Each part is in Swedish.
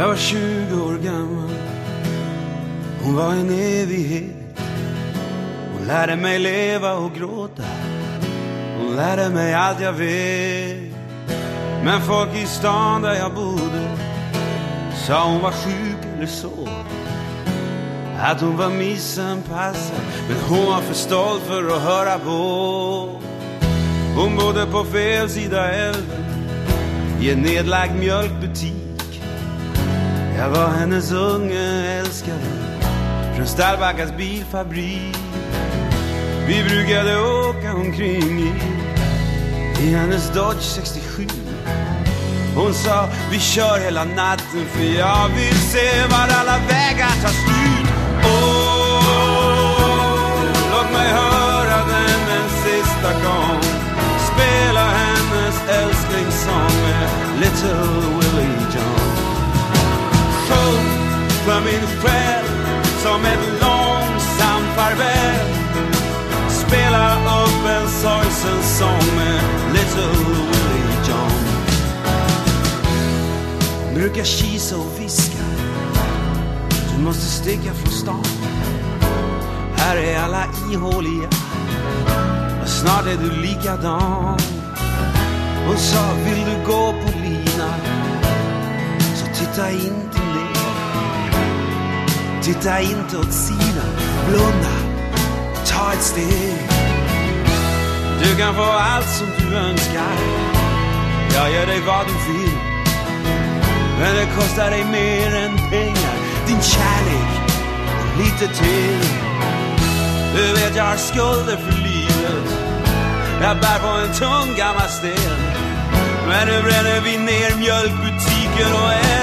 Jag var 20 år gammal. Hon var en evighet. Hon lärde mig leva och gråta. Hon lärde mig allt jag vet. Men folk i stan där jag bodde sa hon var sjuk eller så. Att hon var missanpassad. Men hon var för stolt för att höra på. Hon bodde på fel sida älven i en nedlagd mjölkbutik. Jag var hennes unge älskare från Stallbackas bilfabrik. Vi brukade åka omkring i, i hennes Dodge 67. Hon sa vi kör hela natten för jag vill se var alla vägar tar slut. Åh, låt mig höra den en sista gång. Spela hennes älsklingssång med Little för min själ som ett långsamt farväl. Spela upp en sorgsen sång med Little Willie John. Brukar kisa och viska. Du måste sticka från stan. Här är alla ihåliga. Och snart är du likadan. Hon sa, vill du gå på lina? Så titta inte ner. Titta inte åt sidan. Blunda. Ta ett steg. Du kan få allt som du önskar. Jag ger dig vad du vill. Men det kostar dig mer än pengar. Din kärlek och lite till. Du vet jag har skulder för livet. Jag bär på en tung gammal sten. Men nu bränner vi ner mjölkbutiken och älskar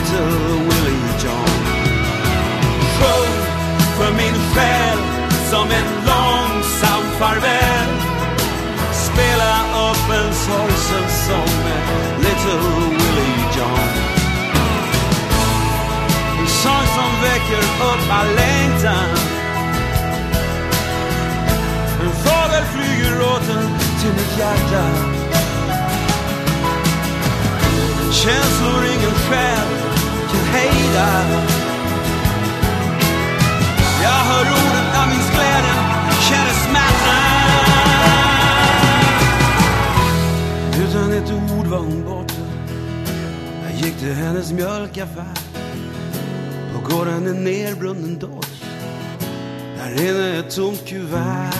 Little Willie John. Sjung för min själ som en långsam farväl. Spela upp en sorgsen sång med Little Willie John. En sång som väcker upp all längtan. En fågel flyger åter till mitt hjärta. Känslor ingen själ hejda. Jag hör orden, jag minns glädjen, känner smärtan. Utan ett ord var hon borta. Jag gick till hennes mjölkaffär. På gården en nerbrunnen Dodge. Där inne ett tomt kuvert.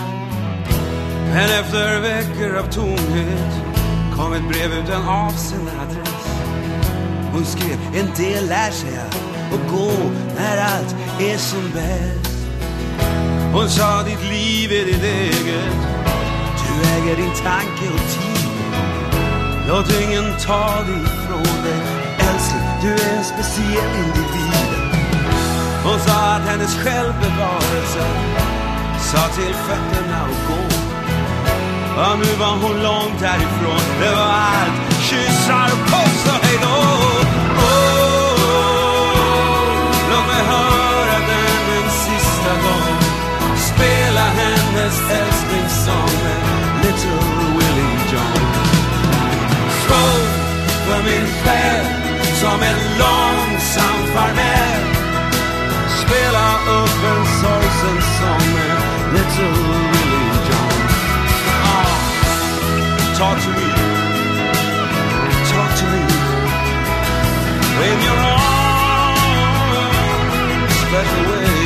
Men efter veckor av tomhet kom ett brev utan avsändaradress. Hon skrev, en del lär sig att gå när allt är som bäst. Hon sa, ditt liv är ditt eget. Du äger din tanke och tid. Låt ingen ta det ifrån dig. Älskling, du är en speciell individ. Hon sa att hennes självbevarelse sa till fötterna att gå. Och nu var hon långt härifrån. Det var allt. Kyssar, puss och hejdå. som en långsam farväl. Spela upp en sorgsen sång med Little Willie John ah, Talk to me. Talk to me. In your arms Spread the way